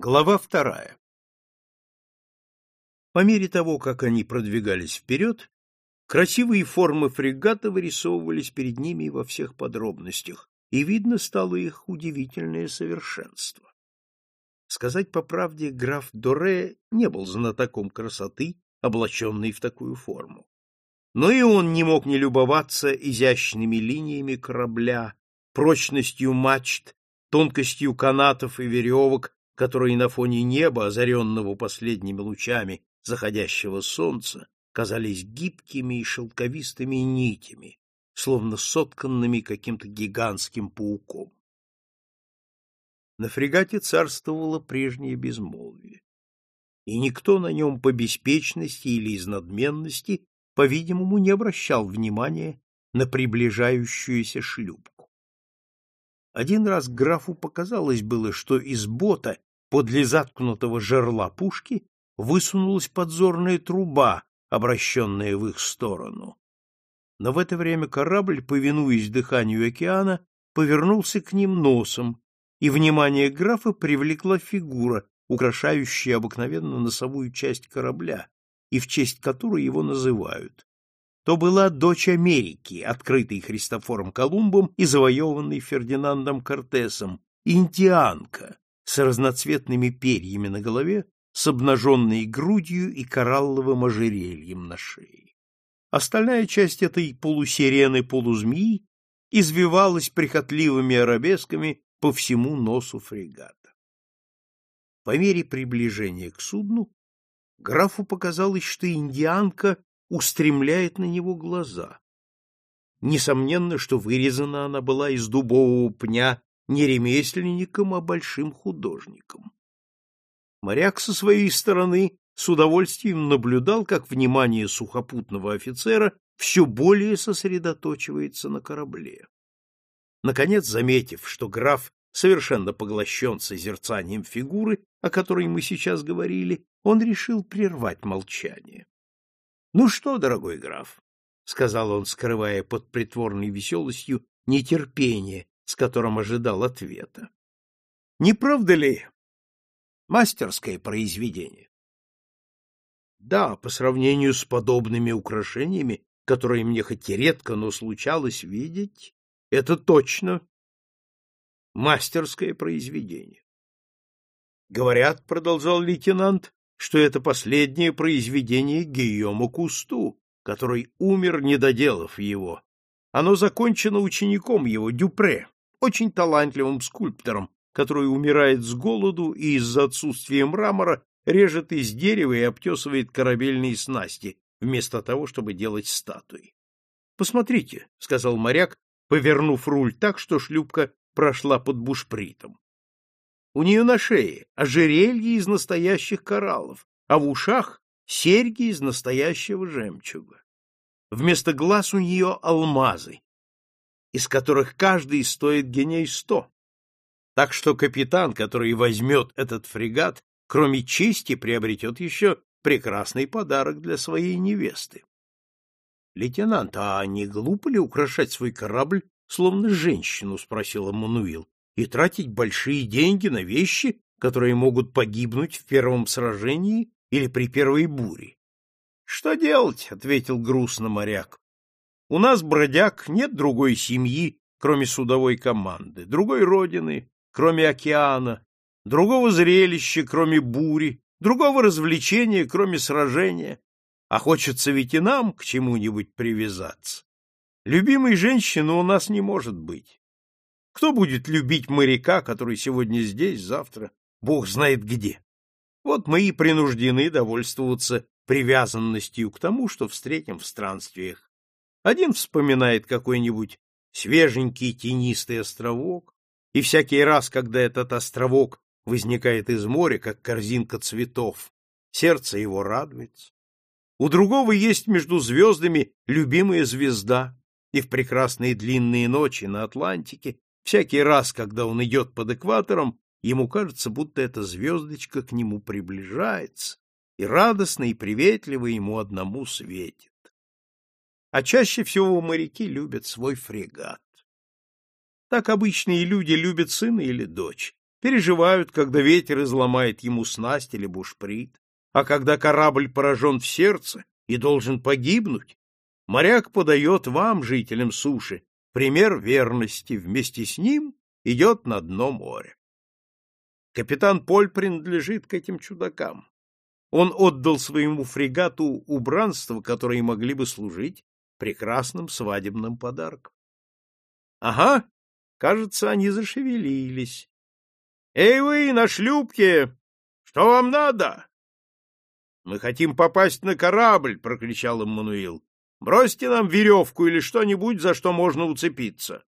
Глава вторая. По мере того, как они продвигались вперед, красивые формы фрегата вырисовывались перед ними во всех подробностях, и видно стало их удивительное совершенство. Сказать по правде, граф Доре не был знатоком красоты, облаченной в такую форму. Но и он не мог не любоваться изящными линиями корабля, прочностью мачт, тонкостью канатов и веревок, которые на фоне неба, озаренного последними лучами заходящего солнца, казались гибкими и шелковистыми нитями, словно сотканными каким-то гигантским пауком. На фрегате царствовало прежнее безмолвие, и никто на нем по беспечности или из надменности, по-видимому, не обращал внимания на приближающуюся шлюпку. Один раз графу показалось было, что из бота Подле заткнутого жерла пушки высунулась подзорная труба, обращенная в их сторону. Но в это время корабль, повинуясь дыханию океана, повернулся к ним носом, и внимание графа привлекла фигура, украшающая обыкновенно носовую часть корабля, и в честь которой его называют. То была дочь Америки, открытой Христофором Колумбом и завоеванной Фердинандом Кортесом, индианка, с разноцветными перьями на голове, с обнаженной грудью и коралловым ожерельем на шее. Остальная часть этой полусирены-полузмеи извивалась прихотливыми арабесками по всему носу фрегата. По мере приближения к судну графу показалось, что индианка устремляет на него глаза. Несомненно, что вырезана она была из дубового пня не ремесленником, а большим художником. Моряк со своей стороны с удовольствием наблюдал, как внимание сухопутного офицера все более сосредоточивается на корабле. Наконец, заметив, что граф совершенно поглощен созерцанием фигуры, о которой мы сейчас говорили, он решил прервать молчание. — Ну что, дорогой граф, — сказал он, скрывая под притворной веселостью нетерпение, с которым ожидал ответа. Не правда ли мастерское произведение? Да, по сравнению с подобными украшениями, которые мне хоть и редко, но случалось видеть, это точно мастерское произведение. Говорят, продолжал лейтенант, что это последнее произведение Гийома Кусту, который умер, не доделав его. Оно закончено учеником его, Дюпре очень талантливым скульптором, который умирает с голоду и из-за отсутствия мрамора режет из дерева и обтесывает корабельные снасти, вместо того, чтобы делать статуи. Посмотрите, сказал моряк, повернув руль так, что шлюпка прошла под бушпритом. У нее на шее ожерелье из настоящих кораллов, а в ушах серьги из настоящего жемчуга. Вместо глаз у нее алмазы, из которых каждый стоит геней сто. Так что капитан, который возьмет этот фрегат, кроме чести, приобретет еще прекрасный подарок для своей невесты. Лейтенант, а не глупо ли украшать свой корабль словно женщину, спросил Мануил, и тратить большие деньги на вещи, которые могут погибнуть в первом сражении или при первой буре? Что делать, ответил грустно моряк. У нас, бродяг, нет другой семьи, кроме судовой команды, другой родины, кроме океана, другого зрелища, кроме бури, другого развлечения, кроме сражения. А хочется ведь и нам к чему-нибудь привязаться. Любимой женщины у нас не может быть. Кто будет любить моряка, который сегодня здесь, завтра, бог знает где? Вот мы и принуждены довольствоваться привязанностью к тому, что встретим в странствиях. Один вспоминает какой-нибудь свеженький тенистый островок, и всякий раз, когда этот островок возникает из моря, как корзинка цветов, сердце его радуется. У другого есть между звездами любимая звезда, и в прекрасные длинные ночи на Атлантике, всякий раз, когда он идет под экватором, ему кажется, будто эта звездочка к нему приближается, и радостно и приветливо ему одному светит а чаще всего моряки любят свой фрегат. Так обычные люди любят сына или дочь, переживают, когда ветер изломает ему снасть или бушприт, а когда корабль поражен в сердце и должен погибнуть, моряк подает вам, жителям суши, пример верности, вместе с ним идет на дно моря. Капитан Поль принадлежит к этим чудакам. Он отдал своему фрегату убранство, которые могли бы служить прекрасным свадебным подарком. Ага, кажется, они зашевелились. Эй вы, на шлюпке! Что вам надо? Мы хотим попасть на корабль, прокричал Эммануил. Бросьте нам веревку или что-нибудь, за что можно уцепиться.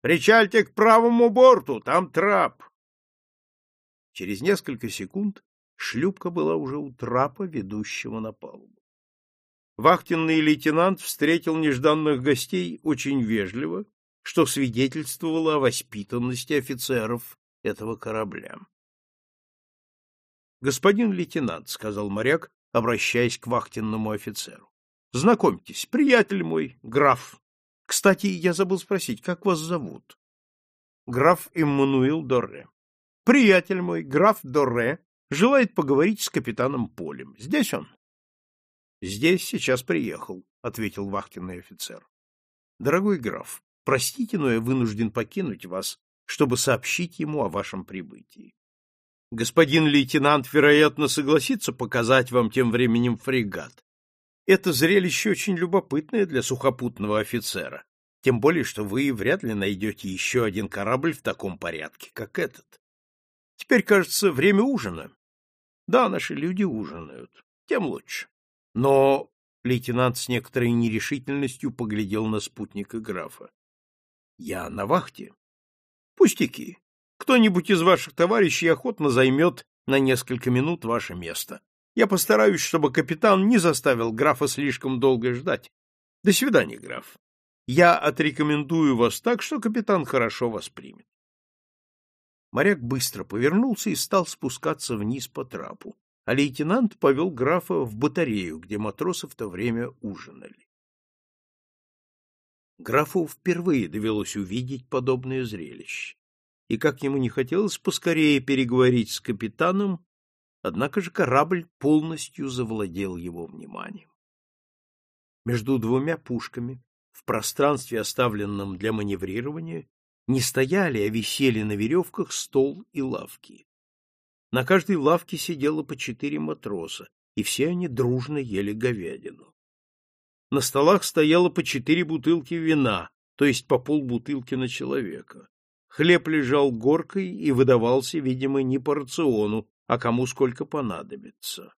Причальте к правому борту, там трап. Через несколько секунд шлюпка была уже у трапа, ведущего на палубу. Вахтенный лейтенант встретил нежданных гостей очень вежливо, что свидетельствовало о воспитанности офицеров этого корабля. Господин лейтенант, сказал моряк, обращаясь к вахтенному офицеру. Знакомьтесь, приятель мой, граф. Кстати, я забыл спросить, как вас зовут? Граф Эммануил Дорре. Приятель мой, граф Дорре, желает поговорить с капитаном Полем. Здесь он? Здесь сейчас приехал, ответил вахтенный офицер. Дорогой граф, простите, но я вынужден покинуть вас, чтобы сообщить ему о вашем прибытии. Господин лейтенант, вероятно, согласится показать вам тем временем фрегат. Это зрелище очень любопытное для сухопутного офицера, тем более, что вы вряд ли найдете еще один корабль в таком порядке, как этот. Теперь, кажется, время ужина. Да, наши люди ужинают, тем лучше. Но лейтенант с некоторой нерешительностью поглядел на спутника графа. Я на вахте. Пустяки. Кто-нибудь из ваших товарищей охотно займет на несколько минут ваше место. Я постараюсь, чтобы капитан не заставил графа слишком долго ждать. До свидания, граф. Я отрекомендую вас так, что капитан хорошо вас примет. Моряк быстро повернулся и стал спускаться вниз по трапу, а лейтенант повел графа в батарею, где матросы в то время ужинали. Графу впервые довелось увидеть подобное зрелище и, как ему не хотелось поскорее переговорить с капитаном, однако же корабль полностью завладел его вниманием. Между двумя пушками, в пространстве, оставленном для маневрирования, не стояли, а висели на веревках стол и лавки. На каждой лавке сидело по четыре матроса, и все они дружно ели говядину. На столах стояло по четыре бутылки вина, то есть по полбутылки на человека. Хлеб лежал горкой и выдавался, видимо, не по рациону, а кому сколько понадобится.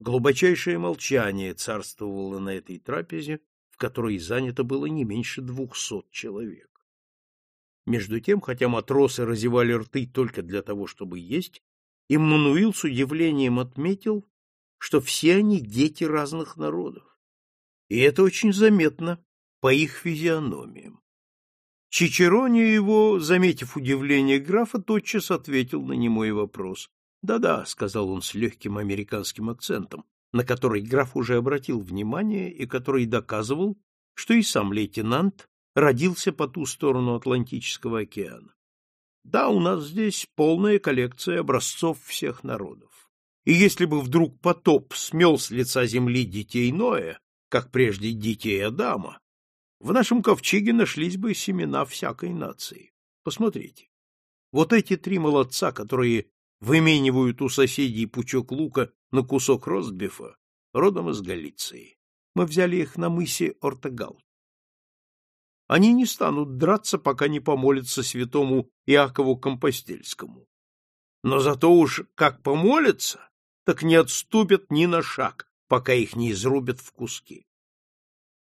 Глубочайшее молчание царствовало на этой трапезе, в которой занято было не меньше двухсот человек. Между тем, хотя матросы разевали рты только для того, чтобы есть, Иммануил с удивлением отметил, что все они дети разных народов. И это очень заметно по их физиономиям. Чичерони его, заметив удивление графа, тотчас ответил на немой вопрос. «Да-да», — сказал он с легким американским акцентом, на который граф уже обратил внимание и который доказывал, что и сам лейтенант родился по ту сторону Атлантического океана. Да, у нас здесь полная коллекция образцов всех народов. И если бы вдруг потоп смел с лица земли детей Ноя, как прежде детей Адама, в нашем ковчеге нашлись бы семена всякой нации. Посмотрите. Вот эти три молодца, которые выменивают у соседей пучок лука на кусок ростбифа, родом из Галиции. Мы взяли их на мысе Ортегал. Они не станут драться, пока не помолятся святому Иакову Компостельскому. Но зато уж как помолятся, так не отступят ни на шаг, пока их не изрубят в куски.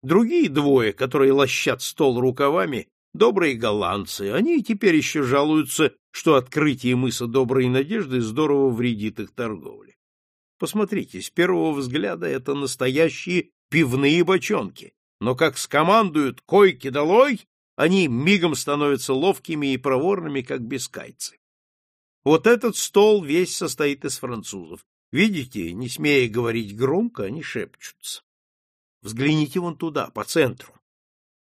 Другие двое, которые лощат стол рукавами, добрые голландцы, они теперь еще жалуются, что открытие мыса Доброй Надежды здорово вредит их торговле. Посмотрите, с первого взгляда это настоящие пивные бочонки, но как скомандуют «койки долой», они мигом становятся ловкими и проворными, как бескайцы. Вот этот стол весь состоит из французов. Видите, не смея говорить громко, они шепчутся. Взгляните вон туда, по центру.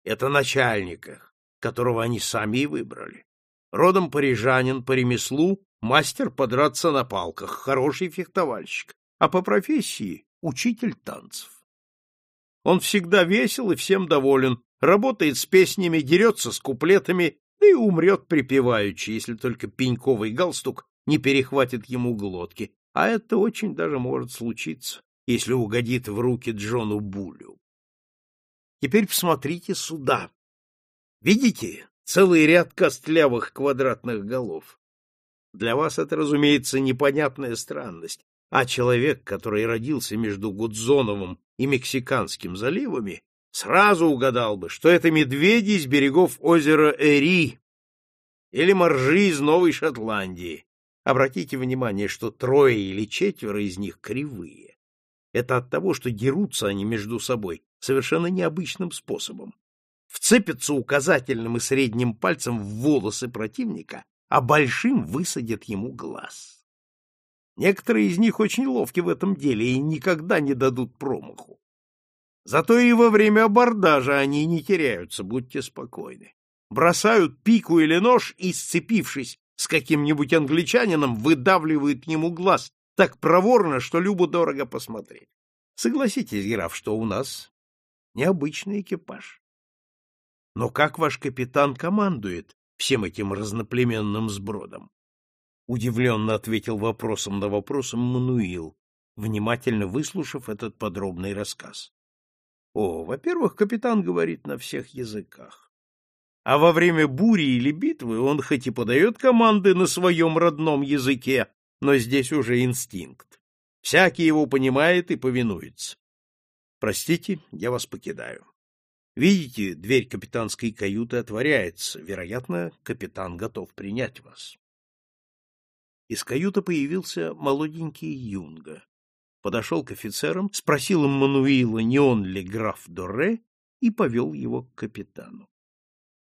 Это начальник их, которого они сами и выбрали. Родом парижанин по ремеслу, мастер подраться на палках, хороший фехтовальщик, а по профессии — учитель танцев. Он всегда весел и всем доволен, работает с песнями, дерется с куплетами, да и умрет припеваючи, если только пеньковый галстук не перехватит ему глотки, а это очень даже может случиться, если угодит в руки Джону Булю. Теперь посмотрите сюда. Видите целый ряд костлявых квадратных голов? Для вас это, разумеется, непонятная странность, а человек, который родился между Гудзоновым и Мексиканским заливами, сразу угадал бы, что это медведи с берегов озера Эри или моржи из Новой Шотландии. Обратите внимание, что трое или четверо из них кривые. Это от того, что дерутся они между собой совершенно необычным способом. Вцепятся указательным и средним пальцем в волосы противника, а большим высадят ему глаз. Некоторые из них очень ловки в этом деле и никогда не дадут промаху. Зато и во время абордажа они не теряются, будьте спокойны. Бросают пику или нож и, сцепившись с каким-нибудь англичанином, выдавливают ему глаз так проворно, что любо-дорого посмотреть. Согласитесь, граф, что у нас необычный экипаж. Но как ваш капитан командует всем этим разноплеменным сбродом? Удивленно ответил вопросом на вопрос Мануил, внимательно выслушав этот подробный рассказ. О, во-первых, капитан говорит на всех языках. А во время бури или битвы он хоть и подает команды на своем родном языке, но здесь уже инстинкт. Всякий его понимает и повинуется. Простите, я вас покидаю. Видите, дверь капитанской каюты отворяется. Вероятно, капитан готов принять вас. Из каюты появился молоденький юнга. Подошел к офицерам, спросил Мануила, не он ли граф Доре, и повел его к капитану.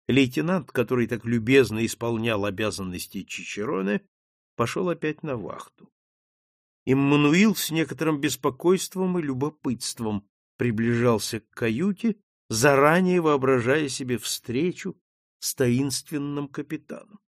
Лейтенант, который так любезно исполнял обязанности Чичероне, пошел опять на вахту. Иммануил с некоторым беспокойством и любопытством приближался к каюте, заранее воображая себе встречу с таинственным капитаном.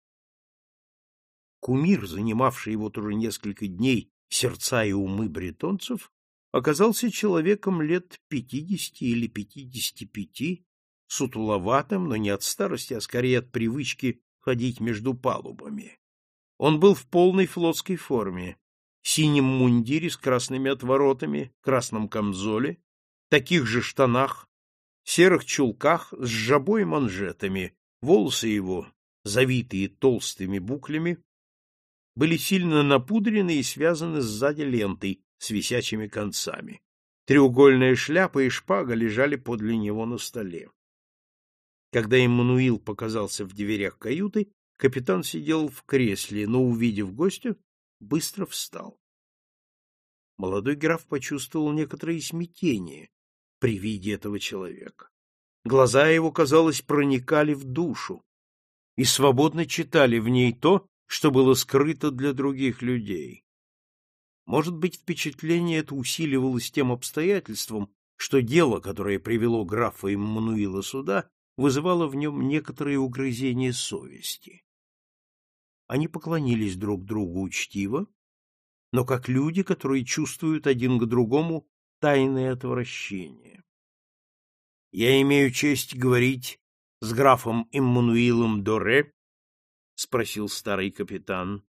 Кумир, занимавший вот уже несколько дней сердца и умы бретонцев, оказался человеком лет пятидесяти или пятидесяти пяти, сутуловатым, но не от старости, а скорее от привычки ходить между палубами. Он был в полной флотской форме, синем мундире с красными отворотами, красном камзоле, таких же штанах, серых чулках с жабой манжетами, волосы его, завитые толстыми буклями, были сильно напудрены и связаны сзади лентой с висячими концами. Треугольная шляпа и шпага лежали подле него на столе. Когда Эммануил показался в дверях каюты, капитан сидел в кресле, но, увидев гостя, быстро встал. Молодой граф почувствовал некоторое смятение при виде этого человека. Глаза его, казалось, проникали в душу и свободно читали в ней то, что было скрыто для других людей. Может быть, впечатление это усиливалось тем обстоятельством, что дело, которое привело графа Иммануила сюда, вызывало в нем некоторые угрызения совести. Они поклонились друг другу учтиво, но как люди, которые чувствуют один к другому тайное отвращение. Я имею честь говорить с графом Иммануилом Доре, — спросил старый капитан.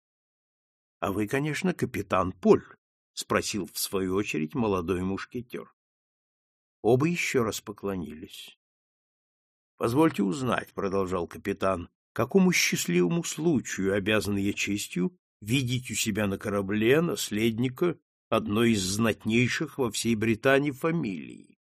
— А вы, конечно, капитан Поль, — спросил в свою очередь молодой мушкетер. Оба еще раз поклонились. — Позвольте узнать, — продолжал капитан, — какому счастливому случаю обязан я честью видеть у себя на корабле наследника одной из знатнейших во всей Британии фамилий.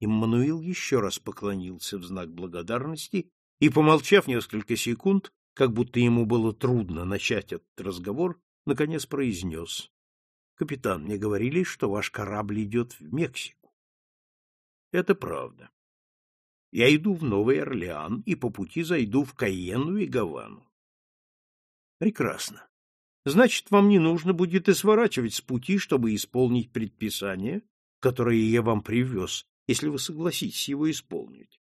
Иммануил еще раз поклонился в знак благодарности и, помолчав несколько секунд, как будто ему было трудно начать этот разговор, наконец произнес. — Капитан, мне говорили, что ваш корабль идет в Мексику. — Это правда. Я иду в Новый Орлеан и по пути зайду в Кайенну и Гавану. — Прекрасно. Значит, вам не нужно будет и сворачивать с пути, чтобы исполнить предписание, которое я вам привез, если вы согласитесь его исполнить.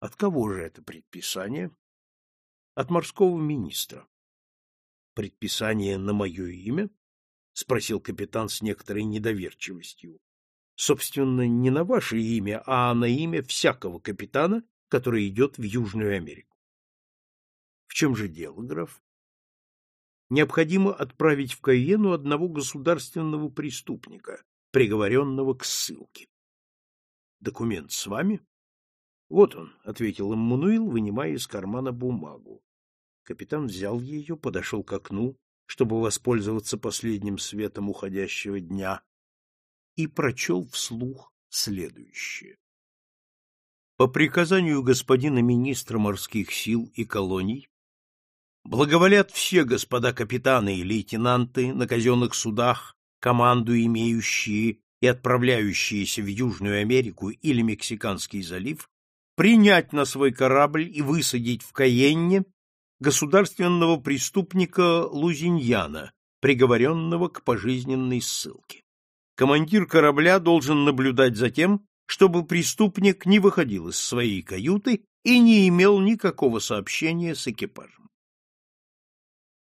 От кого же это предписание? От морского министра. Предписание на мое имя? спросил капитан с некоторой недоверчивостью. Собственно, не на ваше имя, а на имя всякого капитана, который идет в Южную Америку. В чем же дело, граф? Необходимо отправить в Каену одного государственного преступника, приговоренного к ссылке. Документ с вами? Вот он, ответил Эммануил, вынимая из кармана бумагу. Капитан взял ее, подошел к окну, чтобы воспользоваться последним светом уходящего дня, и прочел вслух следующее. По приказанию господина министра морских сил и колоний благоволят все господа капитаны и лейтенанты на казенных судах, команду имеющие и отправляющиеся в Южную Америку или Мексиканский залив, принять на свой корабль и высадить в Каенне государственного преступника Лузиньяна, приговоренного к пожизненной ссылке. Командир корабля должен наблюдать за тем, чтобы преступник не выходил из своей каюты и не имел никакого сообщения с экипажем.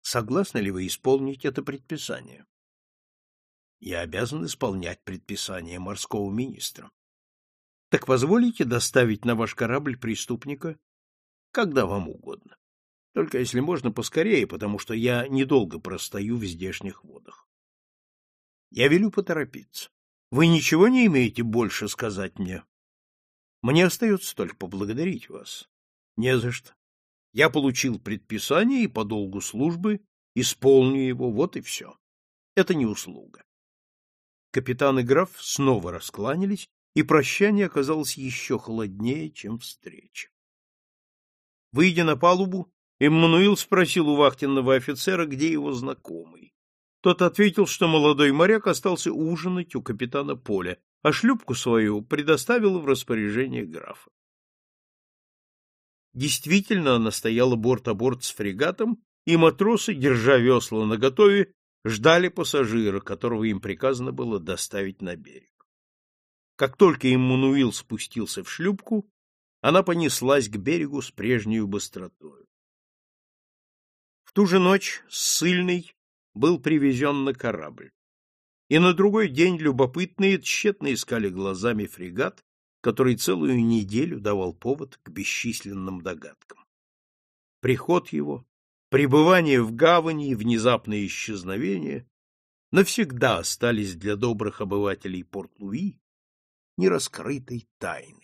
Согласны ли вы исполнить это предписание? Я обязан исполнять предписание морского министра. Так позволите доставить на ваш корабль преступника, когда вам угодно. Только если можно поскорее, потому что я недолго простою в здешних водах. Я велю поторопиться. Вы ничего не имеете больше сказать мне? Мне остается только поблагодарить вас. Не за что. Я получил предписание и по долгу службы исполню его, вот и все. Это не услуга. Капитан и граф снова раскланялись, и прощание оказалось еще холоднее, чем встреча. Выйдя на палубу, Эммануил спросил у вахтенного офицера, где его знакомый. Тот ответил, что молодой моряк остался ужинать у капитана Поля, а шлюпку свою предоставил в распоряжение графа. Действительно, она стояла борт-о-борт с фрегатом, и матросы, держа весла наготове, ждали пассажира, которого им приказано было доставить на берег. Как только Иммануил спустился в шлюпку, она понеслась к берегу с прежней быстротой. В ту же ночь ссыльный был привезен на корабль. И на другой день любопытные тщетно искали глазами фрегат, который целую неделю давал повод к бесчисленным догадкам. Приход его, пребывание в гавани и внезапное исчезновение навсегда остались для добрых обывателей Порт-Луи нераскрытой тайной.